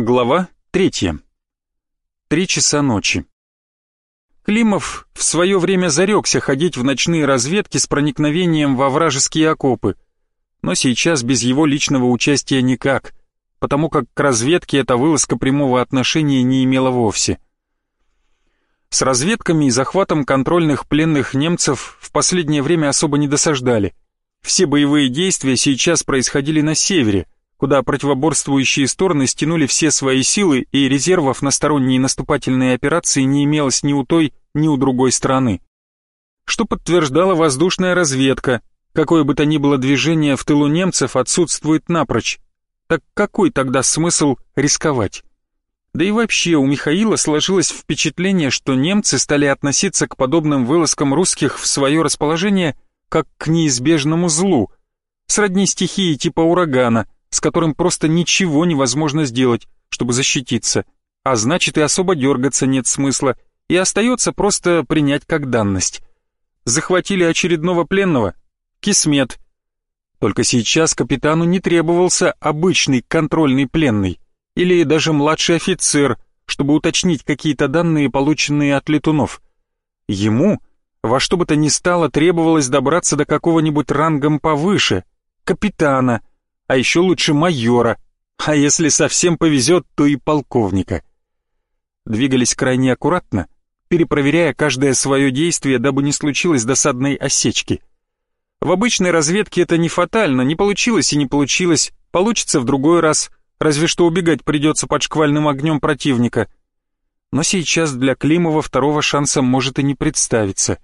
Глава третья. Три часа ночи. Климов в свое время зарекся ходить в ночные разведки с проникновением во вражеские окопы, но сейчас без его личного участия никак, потому как к разведке эта вылазка прямого отношения не имела вовсе. С разведками и захватом контрольных пленных немцев в последнее время особо не досаждали. Все боевые действия сейчас происходили на севере – куда противоборствующие стороны стянули все свои силы и резервов на сторонние наступательные операции не имелось ни у той, ни у другой стороны. Что подтверждала воздушная разведка, какое бы то ни было движение в тылу немцев отсутствует напрочь. Так какой тогда смысл рисковать? Да и вообще у Михаила сложилось впечатление, что немцы стали относиться к подобным вылазкам русских в свое расположение как к неизбежному злу, сродни стихии типа урагана – с которым просто ничего невозможно сделать, чтобы защититься, а значит и особо дергаться нет смысла, и остается просто принять как данность. Захватили очередного пленного? Кисмет. Только сейчас капитану не требовался обычный контрольный пленный, или даже младший офицер, чтобы уточнить какие-то данные, полученные от летунов. Ему во что бы то ни стало требовалось добраться до какого-нибудь рангом повыше, капитана, а еще лучше майора, а если совсем повезет, то и полковника. Двигались крайне аккуратно, перепроверяя каждое свое действие, дабы не случилось досадной осечки. В обычной разведке это не фатально, не получилось и не получилось, получится в другой раз, разве что убегать придется под шквальным огнем противника. Но сейчас для Климова второго шанса может и не представиться.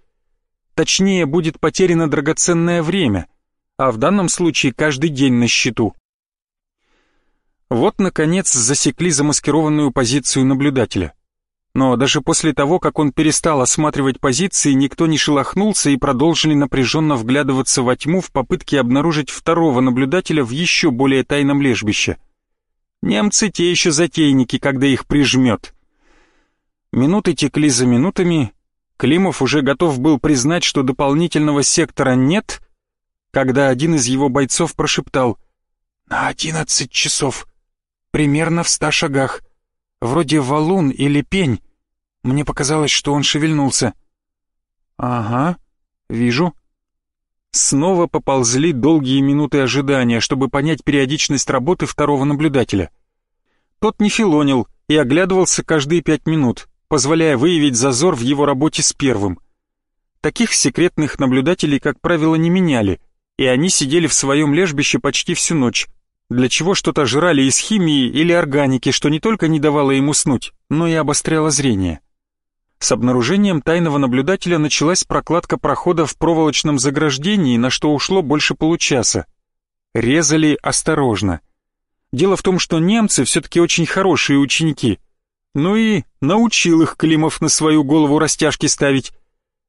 Точнее, будет потеряно драгоценное время — а в данном случае каждый день на счету. Вот, наконец, засекли замаскированную позицию наблюдателя. Но даже после того, как он перестал осматривать позиции, никто не шелохнулся и продолжили напряженно вглядываться во тьму в попытке обнаружить второго наблюдателя в еще более тайном лежбище. Немцы те еще затейники, когда их прижмет. Минуты текли за минутами, Климов уже готов был признать, что дополнительного сектора нет, когда один из его бойцов прошептал «На одиннадцать часов, примерно в ста шагах, вроде валун или пень». Мне показалось, что он шевельнулся. «Ага, вижу». Снова поползли долгие минуты ожидания, чтобы понять периодичность работы второго наблюдателя. Тот не филонил и оглядывался каждые пять минут, позволяя выявить зазор в его работе с первым. Таких секретных наблюдателей, как правило, не меняли — и они сидели в своем лежбище почти всю ночь, для чего что-то жрали из химии или органики, что не только не давало им уснуть, но и обостряло зрение. С обнаружением тайного наблюдателя началась прокладка прохода в проволочном заграждении, на что ушло больше получаса. Резали осторожно. Дело в том, что немцы все-таки очень хорошие ученики. Ну и научил их Климов на свою голову растяжки ставить.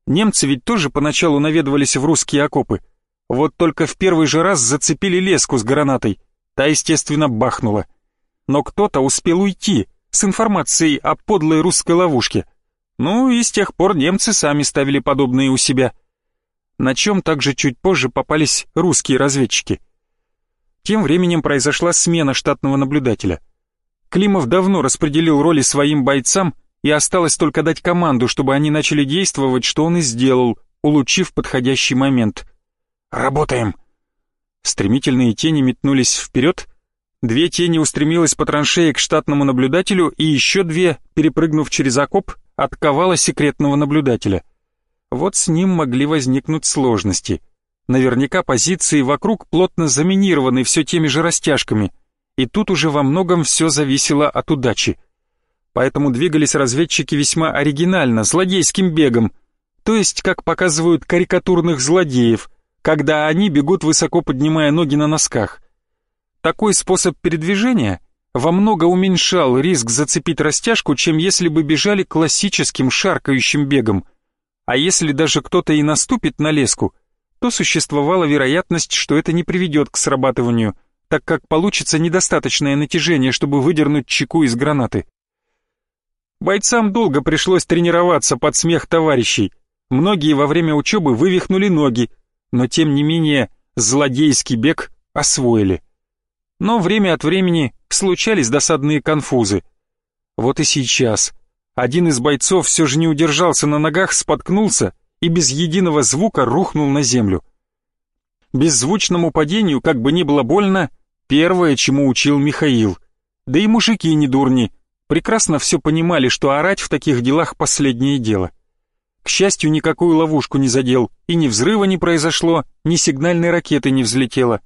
Немцы ведь тоже поначалу наведывались в русские окопы, вот только в первый же раз зацепили леску с гранатой. Та, естественно, бахнула. Но кто-то успел уйти с информацией о подлой русской ловушке. Ну и с тех пор немцы сами ставили подобные у себя. На чем также чуть позже попались русские разведчики. Тем временем произошла смена штатного наблюдателя. Климов давно распределил роли своим бойцам, и осталось только дать команду, чтобы они начали действовать, что он и сделал, улучив подходящий момент — «Работаем!» Стремительные тени метнулись вперед, две тени устремилась по траншее к штатному наблюдателю и еще две, перепрыгнув через окоп, отковала секретного наблюдателя. Вот с ним могли возникнуть сложности. Наверняка позиции вокруг плотно заминированы все теми же растяжками, и тут уже во многом все зависело от удачи. Поэтому двигались разведчики весьма оригинально, злодейским бегом, то есть, как показывают карикатурных злодеев – когда они бегут высоко поднимая ноги на носках. Такой способ передвижения во много уменьшал риск зацепить растяжку, чем если бы бежали классическим шаркающим бегом. А если даже кто-то и наступит на леску, то существовала вероятность, что это не приведет к срабатыванию, так как получится недостаточное натяжение, чтобы выдернуть чеку из гранаты. Бойцам долго пришлось тренироваться под смех товарищей. Многие во время учебы вывихнули ноги, но тем не менее злодейский бег освоили. Но время от времени случались досадные конфузы. Вот и сейчас. Один из бойцов все же не удержался на ногах, споткнулся и без единого звука рухнул на землю. Беззвучному падению, как бы ни было больно, первое, чему учил Михаил. Да и мужики не дурни, прекрасно все понимали, что орать в таких делах последнее дело. К счастью, никакую ловушку не задел, и ни взрыва не произошло, ни сигнальной ракеты не взлетело.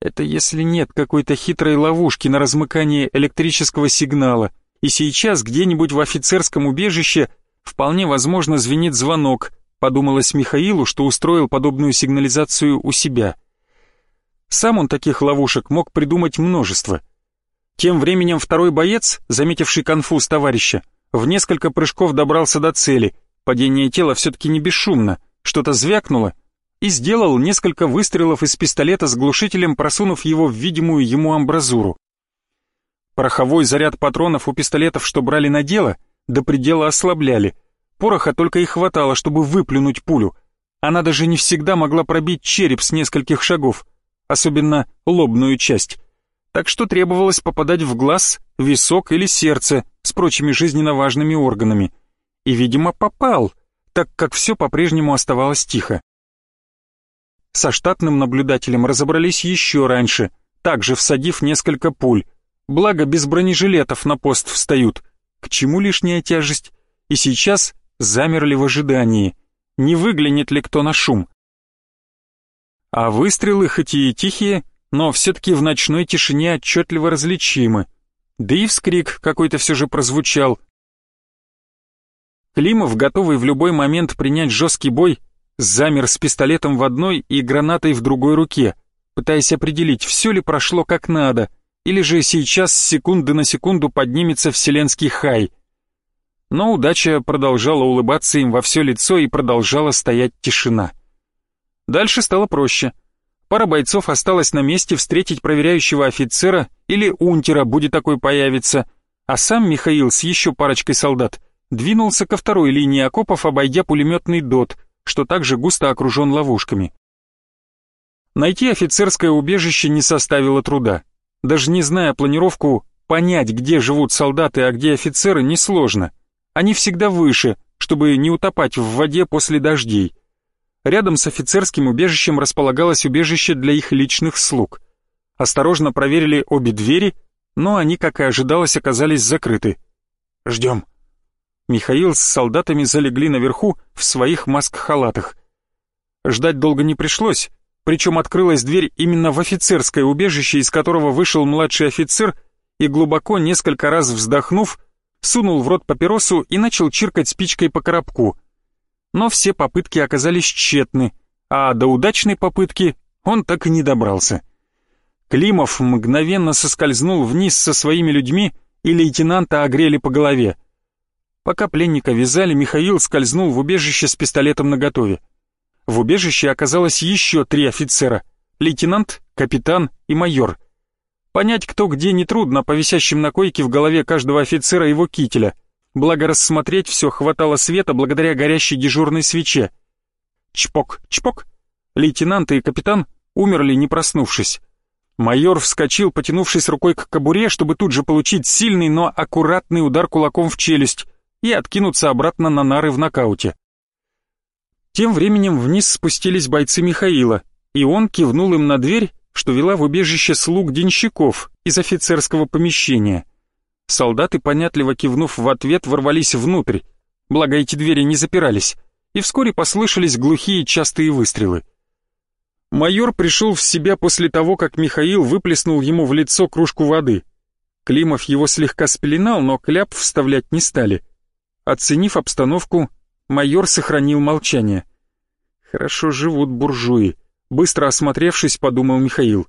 Это если нет какой-то хитрой ловушки на размыкание электрического сигнала, и сейчас где-нибудь в офицерском убежище вполне возможно звенит звонок, подумалось Михаилу, что устроил подобную сигнализацию у себя. Сам он таких ловушек мог придумать множество. Тем временем второй боец, заметивший конфуз товарища, в несколько прыжков добрался до цели, падение тела все-таки не бесшумно, что-то звякнуло, и сделал несколько выстрелов из пистолета с глушителем, просунув его в видимую ему амбразуру. Пороховой заряд патронов у пистолетов, что брали на дело, до предела ослабляли. Пороха только и хватало, чтобы выплюнуть пулю. Она даже не всегда могла пробить череп с нескольких шагов, особенно лобную часть. Так что требовалось попадать в глаз, висок или сердце с прочими жизненно важными органами. И, видимо, попал, так как все по-прежнему оставалось тихо. Со штатным наблюдателем разобрались еще раньше, также всадив несколько пуль. Благо без бронежилетов на пост встают. К чему лишняя тяжесть? И сейчас замерли в ожидании. Не выглянет ли кто на шум? А выстрелы хоть и тихие, но все-таки в ночной тишине отчетливо различимы. Да и вскрик какой-то все же прозвучал. Климов, готовый в любой момент принять жесткий бой, замер с пистолетом в одной и гранатой в другой руке, пытаясь определить, все ли прошло как надо, или же сейчас с секунды на секунду поднимется вселенский хай. Но удача продолжала улыбаться им во все лицо и продолжала стоять тишина. Дальше стало проще. Пара бойцов осталась на месте встретить проверяющего офицера или унтера, будет такой появиться, а сам Михаил с еще парочкой солдат двинулся ко второй линии окопов, обойдя пулеметный дот, что также густо окружен ловушками. Найти офицерское убежище не составило труда. Даже не зная планировку, понять, где живут солдаты, а где офицеры, несложно. Они всегда выше, чтобы не утопать в воде после дождей. Рядом с офицерским убежищем располагалось убежище для их личных слуг. Осторожно проверили обе двери, но они, как и ожидалось, оказались закрыты. «Ждем», Михаил с солдатами залегли наверху в своих маск-халатах. Ждать долго не пришлось, причем открылась дверь именно в офицерское убежище, из которого вышел младший офицер и, глубоко несколько раз вздохнув, сунул в рот папиросу и начал чиркать спичкой по коробку. Но все попытки оказались тщетны, а до удачной попытки он так и не добрался. Климов мгновенно соскользнул вниз со своими людьми, и лейтенанта огрели по голове. Пока пленника вязали, Михаил скользнул в убежище с пистолетом наготове. В убежище оказалось еще три офицера — лейтенант, капитан и майор. Понять, кто где, нетрудно по висящим на койке в голове каждого офицера его кителя. Благо рассмотреть все хватало света благодаря горящей дежурной свече. Чпок, чпок. Лейтенант и капитан умерли, не проснувшись. Майор вскочил, потянувшись рукой к кобуре, чтобы тут же получить сильный, но аккуратный удар кулаком в челюсть и откинуться обратно на нары в нокауте. Тем временем вниз спустились бойцы Михаила, и он кивнул им на дверь, что вела в убежище слуг денщиков из офицерского помещения. Солдаты, понятливо кивнув в ответ, ворвались внутрь, благо эти двери не запирались, и вскоре послышались глухие частые выстрелы. Майор пришел в себя после того, как Михаил выплеснул ему в лицо кружку воды. Климов его слегка спеленал, но кляп вставлять не стали — Оценив обстановку, майор сохранил молчание. «Хорошо живут буржуи», — быстро осмотревшись, подумал Михаил.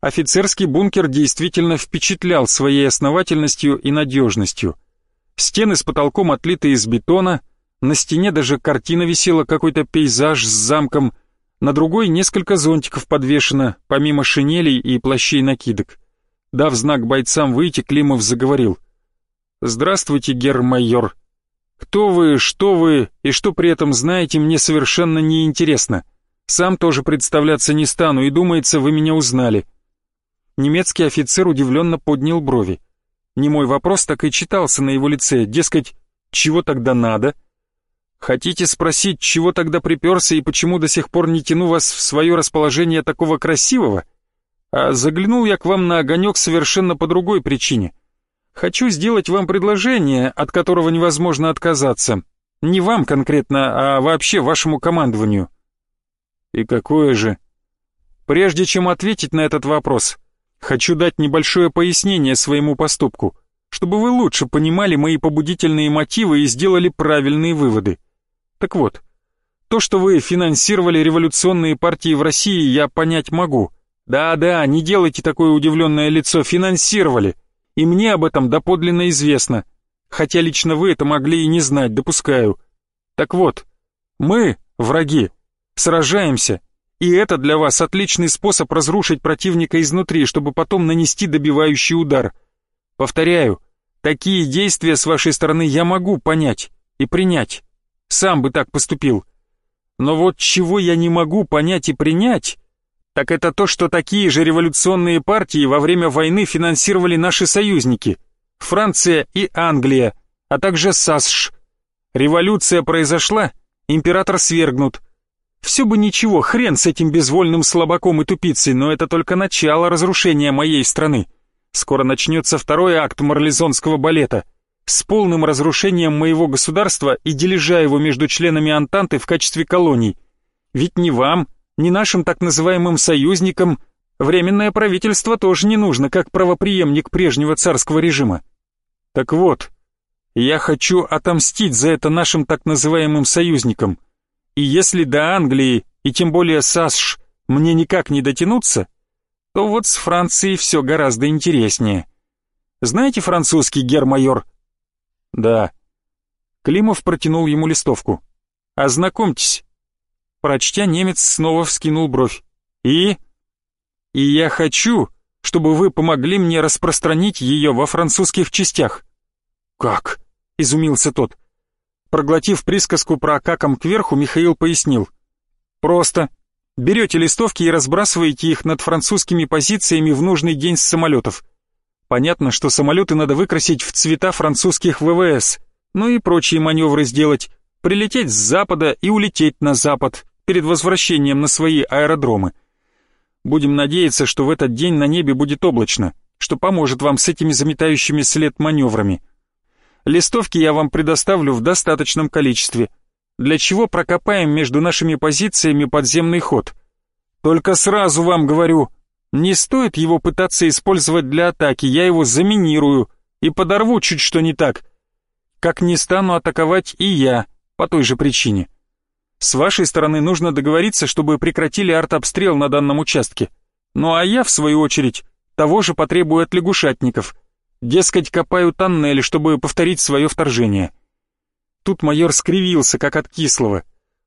Офицерский бункер действительно впечатлял своей основательностью и надежностью. Стены с потолком отлиты из бетона, на стене даже картина висела, какой-то пейзаж с замком, на другой несколько зонтиков подвешено, помимо шинелей и плащей-накидок. Дав знак бойцам выйти, Климов заговорил — «Здравствуйте, герр-майор. Кто вы, что вы и что при этом знаете, мне совершенно неинтересно. Сам тоже представляться не стану, и, думается, вы меня узнали». Немецкий офицер удивленно поднял брови. Не мой вопрос так и читался на его лице, дескать, чего тогда надо? Хотите спросить, чего тогда приперся и почему до сих пор не тяну вас в свое расположение такого красивого? А заглянул я к вам на огонек совершенно по другой причине. Хочу сделать вам предложение, от которого невозможно отказаться. Не вам конкретно, а вообще вашему командованию. И какое же? Прежде чем ответить на этот вопрос, Хочу дать небольшое пояснение своему поступку, чтобы вы лучше понимали мои побудительные мотивы и сделали правильные выводы. Так вот, то, что вы финансировали революционные партии в России, я понять могу. Да-да, не делайте такое удивленное лицо, финансировали. И мне об этом доподлинно известно. Хотя лично вы это могли и не знать, допускаю. Так вот, мы, враги, сражаемся и это для вас отличный способ разрушить противника изнутри, чтобы потом нанести добивающий удар. Повторяю, такие действия с вашей стороны я могу понять и принять. Сам бы так поступил. Но вот чего я не могу понять и принять, так это то, что такие же революционные партии во время войны финансировали наши союзники. Франция и Англия, а также САСШ. Революция произошла, император свергнут – все бы ничего, хрен с этим безвольным слабаком и тупицей, но это только начало разрушения моей страны. Скоро начнется второй акт марлезонского балета с полным разрушением моего государства и дележа его между членами Антанты в качестве колоний. Ведь ни вам, ни нашим так называемым союзникам временное правительство тоже не нужно, как правоприемник прежнего царского режима. Так вот, я хочу отомстить за это нашим так называемым союзникам – и если до Англии, и тем более САСШ, мне никак не дотянуться, то вот с Францией все гораздо интереснее. Знаете французский гермайор? Да. Климов протянул ему листовку. Ознакомьтесь. Прочтя, немец снова вскинул бровь. И? И я хочу, чтобы вы помогли мне распространить ее во французских частях. Как? Изумился тот. Проглотив присказку про «каком кверху», Михаил пояснил. «Просто. Берете листовки и разбрасываете их над французскими позициями в нужный день с самолетов. Понятно, что самолеты надо выкрасить в цвета французских ВВС, ну и прочие маневры сделать, прилететь с запада и улететь на запад перед возвращением на свои аэродромы. Будем надеяться, что в этот день на небе будет облачно, что поможет вам с этими заметающими след маневрами. Листовки я вам предоставлю в достаточном количестве, для чего прокопаем между нашими позициями подземный ход. Только сразу вам говорю, не стоит его пытаться использовать для атаки, я его заминирую и подорву чуть что не так. Как не стану атаковать и я, по той же причине. С вашей стороны нужно договориться, чтобы прекратили артобстрел на данном участке. Ну а я, в свою очередь, того же потребую от лягушатников. Дескать, копаю тоннель, чтобы повторить свое вторжение. Тут майор скривился, как от кислого.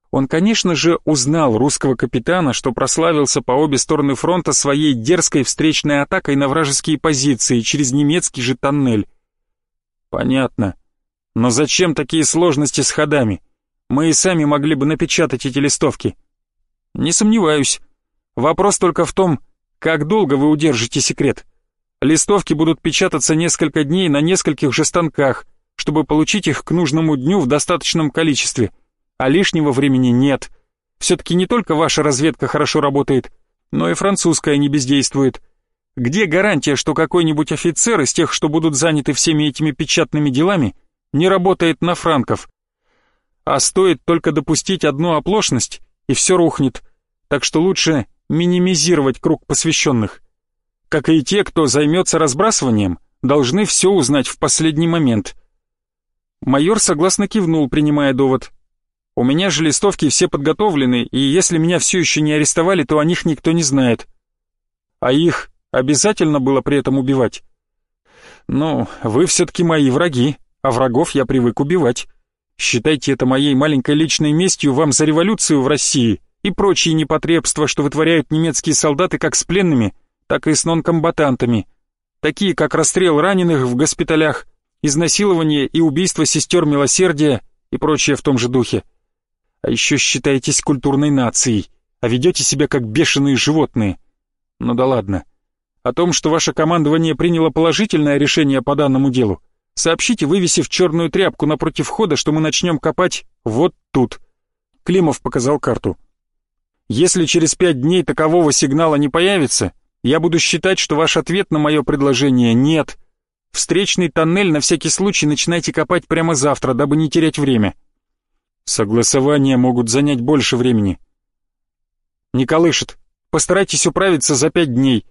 Он, конечно же, узнал русского капитана, что прославился по обе стороны фронта своей дерзкой встречной атакой на вражеские позиции через немецкий же тоннель. Понятно. Но зачем такие сложности с ходами? Мы и сами могли бы напечатать эти листовки. Не сомневаюсь. Вопрос только в том, как долго вы удержите секрет. Листовки будут печататься несколько дней на нескольких же станках, чтобы получить их к нужному дню в достаточном количестве. А лишнего времени нет. Все-таки не только ваша разведка хорошо работает, но и французская не бездействует. Где гарантия, что какой-нибудь офицер из тех, что будут заняты всеми этими печатными делами, не работает на франков? А стоит только допустить одну оплошность, и все рухнет. Так что лучше минимизировать круг посвященных как и те, кто займется разбрасыванием, должны все узнать в последний момент. Майор согласно кивнул, принимая довод. У меня же листовки все подготовлены, и если меня все еще не арестовали, то о них никто не знает. А их обязательно было при этом убивать? Ну, вы все-таки мои враги, а врагов я привык убивать. Считайте это моей маленькой личной местью вам за революцию в России и прочие непотребства, что вытворяют немецкие солдаты как с пленными, так и с нонкомбатантами, такие как расстрел раненых в госпиталях, изнасилование и убийство сестер милосердия и прочее в том же духе. А еще считаетесь культурной нацией, а ведете себя как бешеные животные. Ну да ладно. О том, что ваше командование приняло положительное решение по данному делу, сообщите, вывесив черную тряпку напротив входа, что мы начнем копать вот тут. Климов показал карту. Если через пять дней такового сигнала не появится, я буду считать, что ваш ответ на мое предложение «нет». Встречный тоннель на всякий случай начинайте копать прямо завтра, дабы не терять время. Согласования могут занять больше времени. Не колышет. Постарайтесь управиться за пять дней.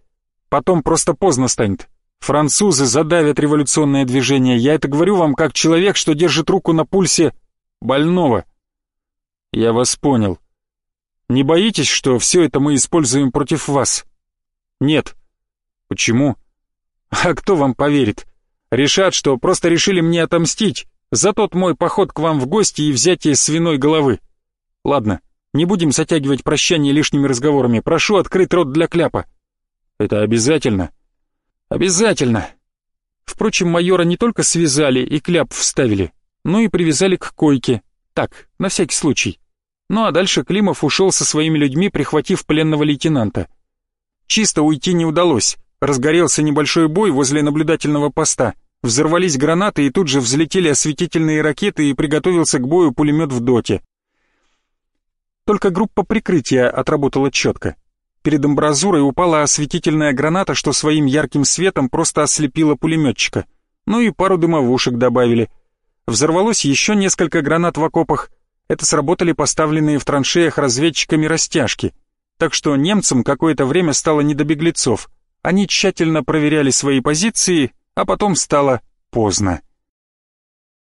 Потом просто поздно станет. Французы задавят революционное движение. Я это говорю вам как человек, что держит руку на пульсе больного. Я вас понял. Не боитесь, что все это мы используем против вас? Нет. Почему? А кто вам поверит? Решат, что просто решили мне отомстить за тот мой поход к вам в гости и взятие свиной головы. Ладно, не будем затягивать прощание лишними разговорами. Прошу открыть рот для кляпа. Это обязательно? Обязательно. Впрочем, майора не только связали и кляп вставили, но и привязали к койке. Так, на всякий случай. Ну а дальше Климов ушел со своими людьми, прихватив пленного лейтенанта. Чисто уйти не удалось. Разгорелся небольшой бой возле наблюдательного поста. Взорвались гранаты и тут же взлетели осветительные ракеты и приготовился к бою пулемет в доте. Только группа прикрытия отработала четко. Перед амбразурой упала осветительная граната, что своим ярким светом просто ослепила пулеметчика. Ну и пару дымовушек добавили. Взорвалось еще несколько гранат в окопах. Это сработали поставленные в траншеях разведчиками растяжки. Так что немцам какое-то время стало не до беглецов. Они тщательно проверяли свои позиции, а потом стало поздно.